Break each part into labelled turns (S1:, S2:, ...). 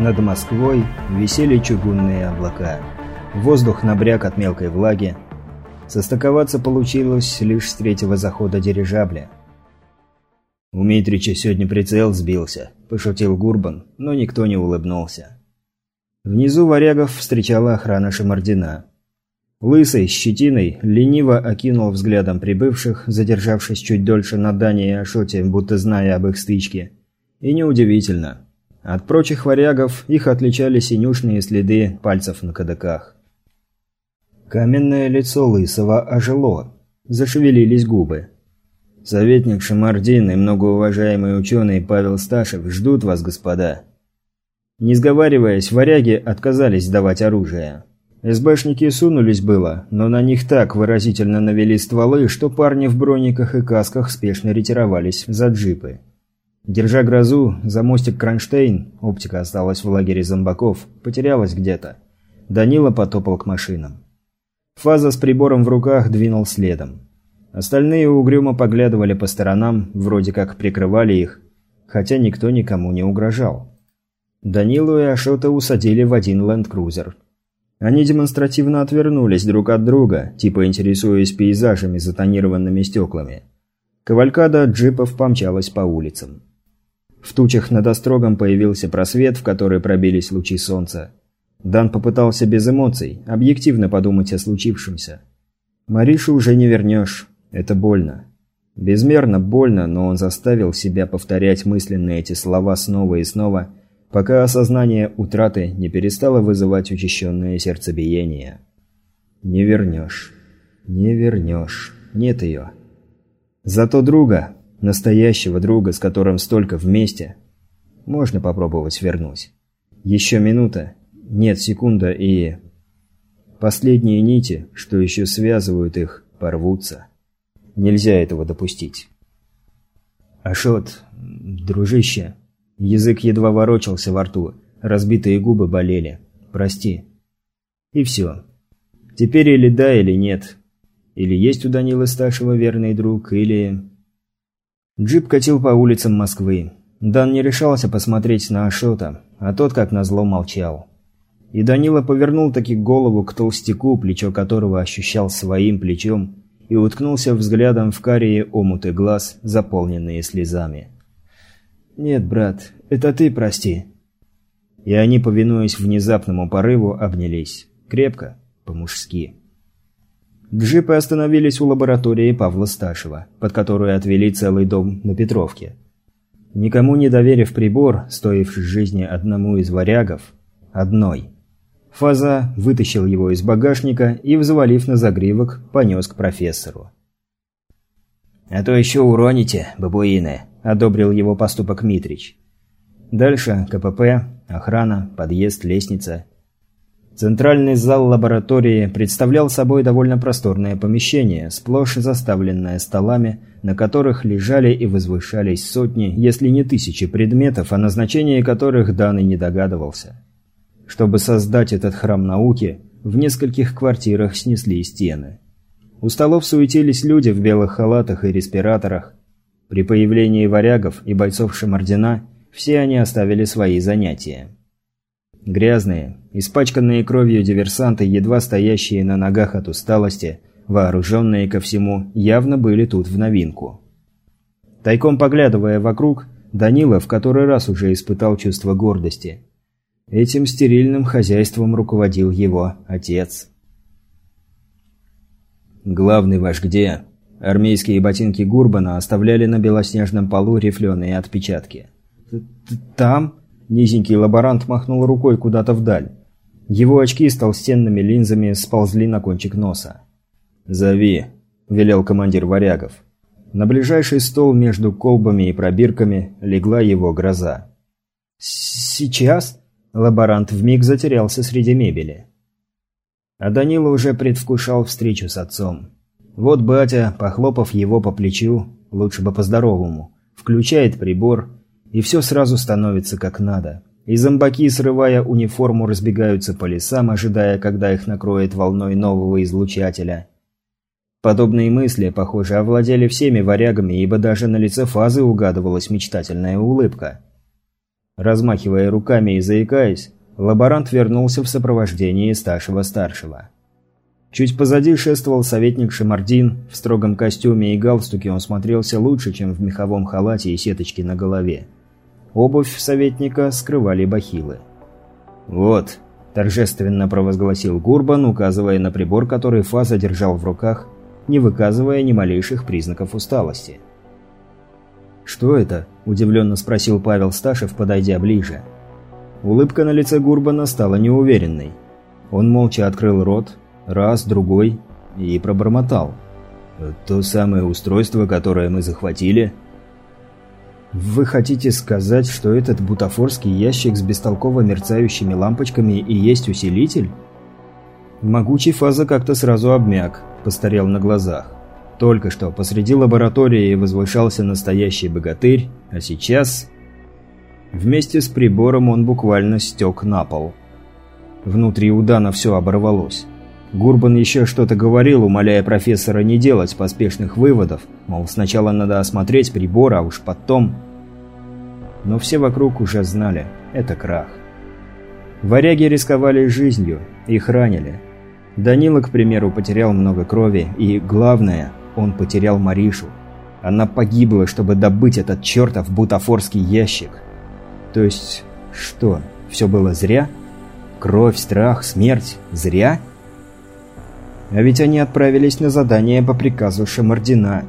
S1: над Москвой висели чугунные облака. Воздух набряк от мелкой влаги. Состыковаться получилось лишь с третьего захода дирижабля. «У Митрича сегодня прицел сбился», – пошутил Гурбан, но никто не улыбнулся. Внизу варягов встречала охрана Шамардина. Лысый, с щетиной, лениво окинул взглядом прибывших, задержавшись чуть дольше на Дане и Ашоте, будто зная об их стычке. И неудивительно. От прочих варягов их отличали синюшные следы пальцев на кадыках. Каменное лицо Лысого ожило. Зашевелились губы. «Советник Шамардин и многоуважаемый ученый Павел Сташев ждут вас, господа». Не сговариваясь, варяги отказались давать оружие. СБшники сунулись было, но на них так выразительно навели стволы, что парни в брониках и касках спешно ретировались за джипы. Держа грозу, за мостик Кронштейн, оптика осталась в лагере зомбаков, потерялась где-то. Данила потопал к машинам. Фаза с прибором в руках двинул следом. Остальные угрюмо поглядывали по сторонам, вроде как прикрывали их, хотя никто никому не угрожал. Данилу и Ашота усадили в один ленд-крузер. Они демонстративно отвернулись друг от друга, типа интересуясь пейзажами за тонированными стеклами. Кавалькада джипов помчалась по улицам. В тучах над острогом появился просвет, в который пробились лучи солнца. Дан попытался без эмоций, объективно подумать о случившемся. Маришу уже не вернешь. Это больно. Безмерно больно, но он заставил себя повторять мысленно эти слова снова и снова, пока осознание утраты не перестало вызывать учащенное сердцебиение. «Не вернешь. Не вернешь. Нет ее. Зато друга, настоящего друга, с которым столько вместе, можно попробовать вернуть. Еще минута, нет, секунда и... Последние нити, что еще связывают их, порвутся. Нельзя этого допустить. «Ашот, дружище...» Язык едва ворочался во рту, разбитые губы болели. «Прости». И все. Теперь или да, или нет. Или есть у Данилы Сташева верный друг, или... Джип катил по улицам Москвы. Дан не решался посмотреть на Ашота, а тот, как назло, молчал. И Данила повернул таки голову к толстяку, плечо которого ощущал своим плечом, и уткнулся взглядом в карие омуты глаз, заполненные слезами. «Нет, брат, это ты прости». И они, повинуясь внезапному порыву, обнялись. Крепко, по-мужски. Джипы остановились у лаборатории Павла Сташева, под которую отвели целый дом на Петровке. Никому не доверив прибор, стоивший жизни одному из варягов, одной. Фаза вытащил его из багажника и, взвалив на загривок, понес к профессору. «А то еще уроните, бабуины», – одобрил его поступок Митрич. Дальше КПП, охрана, подъезд, лестница. Центральный зал лаборатории представлял собой довольно просторное помещение, сплошь заставленное столами, на которых лежали и возвышались сотни, если не тысячи предметов, о назначении которых Данный не догадывался. Чтобы создать этот храм науки, в нескольких квартирах снесли стены. У столов суетились люди в белых халатах и респираторах. При появлении варягов и бойцов Шамардина все они оставили свои занятия. Грязные, испачканные кровью диверсанты, едва стоящие на ногах от усталости, вооруженные ко всему, явно были тут в новинку. Тайком поглядывая вокруг, Данила в который раз уже испытал чувство гордости. Этим стерильным хозяйством руководил его отец. «Главный ваш где?» Армейские ботинки Гурбана оставляли на белоснежном полу рифленые отпечатки. «Там?» – низенький лаборант махнул рукой куда-то вдаль. Его очки с толстенными линзами сползли на кончик носа. «Зови», – велел командир варягов. На ближайший стол между колбами и пробирками легла его гроза. «Сейчас?» – лаборант вмиг затерялся среди мебели. А Данила уже предвкушал встречу с отцом. Вот батя, похлопав его по плечу, лучше бы по-здоровому, включает прибор, и все сразу становится как надо. И зомбаки, срывая униформу, разбегаются по лесам, ожидая, когда их накроет волной нового излучателя. Подобные мысли, похоже, овладели всеми варягами, ибо даже на лице фазы угадывалась мечтательная улыбка. Размахивая руками и заикаясь, лаборант вернулся в сопровождении старшего-старшего. Чуть позади шествовал советник Шамардин. В строгом костюме и галстуке он смотрелся лучше, чем в меховом халате и сеточке на голове. Обувь советника скрывали бахилы. «Вот», – торжественно провозгласил Гурбан, указывая на прибор, который Фаза держал в руках, не выказывая ни малейших признаков усталости. «Что это?» – удивленно спросил Павел Сташев, подойдя ближе. Улыбка на лице Гурбана стала неуверенной. Он молча открыл рот, раз, другой, и пробормотал. «То самое устройство, которое мы захватили?» «Вы хотите сказать, что этот бутафорский ящик с бестолково мерцающими лампочками и есть усилитель?» Могучий фаза как-то сразу обмяк, постарел на глазах. Только что посреди лаборатории возвышался настоящий богатырь, а сейчас... Вместе с прибором он буквально стек на пол. Внутри у Дана все оборвалось. Гурбан еще что-то говорил, умоляя профессора не делать поспешных выводов, мол, сначала надо осмотреть прибор, а уж потом... Но все вокруг уже знали, это крах. Варяги рисковали жизнью, их ранили. Данила, к примеру, потерял много крови, и, главное, он потерял Маришу. Она погибла, чтобы добыть этот чертов бутафорский ящик. То есть, что, все было зря? Кровь, страх, смерть – зря? А ведь они отправились на задание по приказу Шамардина.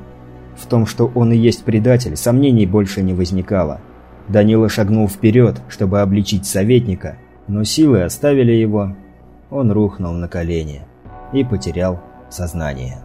S1: В том, что он и есть предатель, сомнений больше не возникало. Данила шагнул вперед, чтобы обличить советника, но силы оставили его. Он рухнул на колени и потерял сознание.